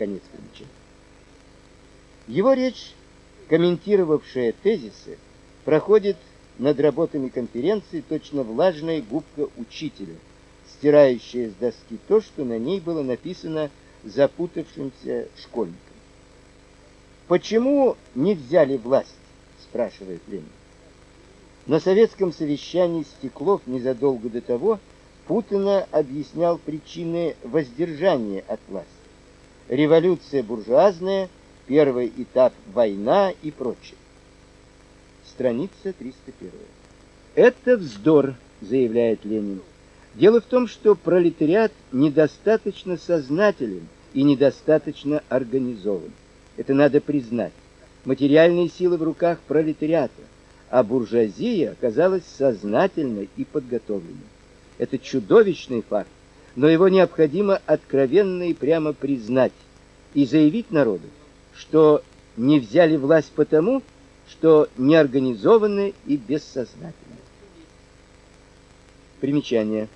Конец примечания. Его речь, комментировавшая тезисы, проходит над работами конференции точно влажная губка учителя, стирающая с доски то, что на ней было написано запутавшимся школьником. Почему не взяли власть, спрашивает Ленин. На советском совещании Стеклов незадолго до того Путина объяснял причины воздержания от власти. Революция буржуазная, первый этап война и прочее. Страница 301. Это вздор, заявляет Ленин. Дело в том, что пролетариат недостаточно сознателен и недостаточно организован. Это надо признать. Материальные силы в руках пролетариата, а буржуазия оказалась сознательной и подготовленной. Это чудовищный факт, но его необходимо откровенно и прямо признать и заявить народу, что не взяли власть потому, что не организованы и бессознательны. Примечание.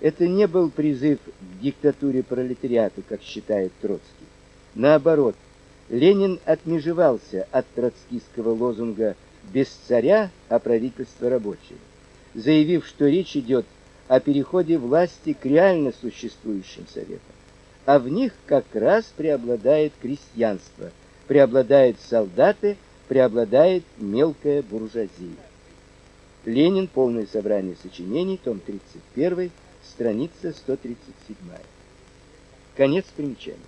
Это не был призыв к диктатуре пролетариата, как считает Троцкий. Наоборот, Ленин отмежевался от троцкистского лозунга без царя, а правительство рабочее, заявив, что речь идет о переходе власти к реально существующим советам. А в них как раз преобладает крестьянство, преобладают солдаты, преобладает мелкая буржуазия. Ленин. Полное собрание сочинений, том 31, страница 137. Конец примечания.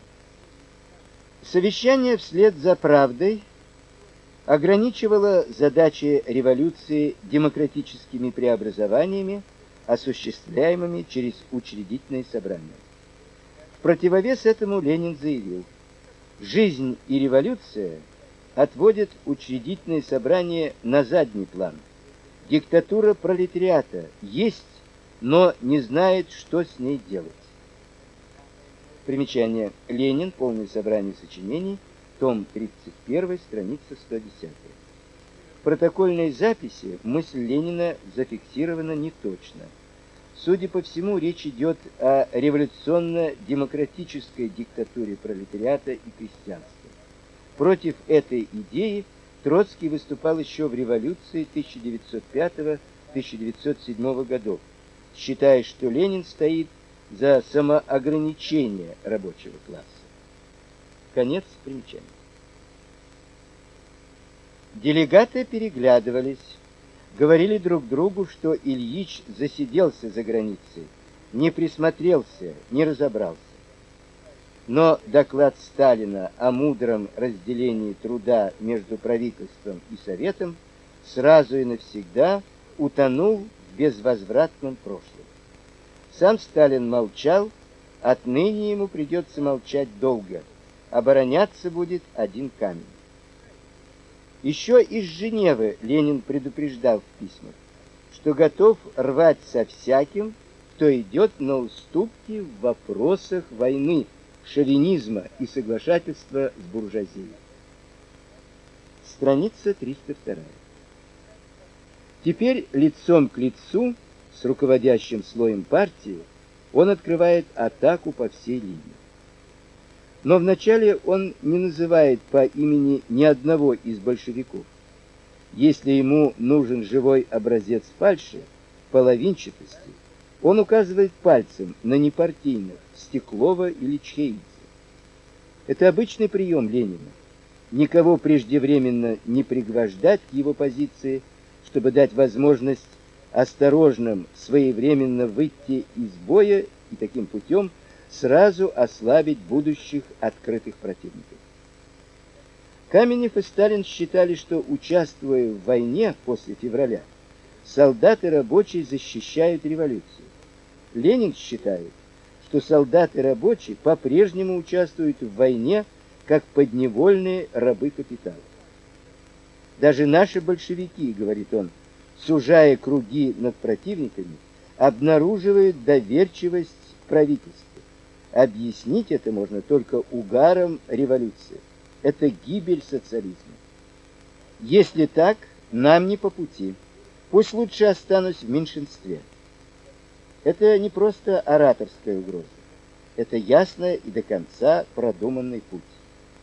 Совещание вслед за правдой ограничивала задачи революции демократическими преобразованиями, осуществляемыми через учредительные собрания. В противовес этому Ленин заявил: жизнь и революция отводят учредительные собрания на задний план. Диктатура пролетариата есть, но не знает, что с ней делать. Примечание: Ленин. Полное собрание сочинений том 31, страница 110. Протокольной записи мысль Ленина зафиксирована неточно. Судя по всему, речь идет о революционно-демократической диктатуре пролетариата и крестьянства. Против этой идеи Троцкий выступал еще в революции 1905-1907 годов, считая, что Ленин стоит за самоограничение рабочего класса. Конец примечания. Делегаты переглядывались, говорили друг другу, что Ильич засиделся за границей, не присмотрелся, не разобрался. Но доклад Сталина о мудром разделении труда между правительством и советом сразу и навсегда утонул в безвозвратном прошлом. Сам Сталин молчал, отныне ему придется молчать долго обороняться будет один камень. Еще из Женевы Ленин предупреждал в письмах, что готов рвать со всяким, кто идет на уступки в вопросах войны, шовинизма и соглашательства с буржуазией. Страница 302. Теперь лицом к лицу с руководящим слоем партии он открывает атаку по всей линии. Но вначале он не называет по имени ни одного из большевиков. Если ему нужен живой образец фальши, половинчатости, он указывает пальцем на непартийных Стеклова или Чхеидзе. Это обычный прием Ленина. Никого преждевременно не пригвождать к его позиции, чтобы дать возможность осторожным своевременно выйти из боя и таким путем сразу ослабить будущих открытых противников. Каменев и Сталин считали, что участвуя в войне после февраля, солдаты рабочие защищают революцию. Ленин считает, что солдаты рабочие по-прежнему участвуют в войне как подневольные рабы капитала. Даже наши большевики, говорит он, сужая круги над противниками, обнаруживают доверчивость правительства. Объяснить это можно только угаром революции. Это гибель социализма. Если так, нам не по пути. Пусть лучше останусь в меньшинстве. Это не просто ораторская угроза. это ясный и до конца продуманный путь.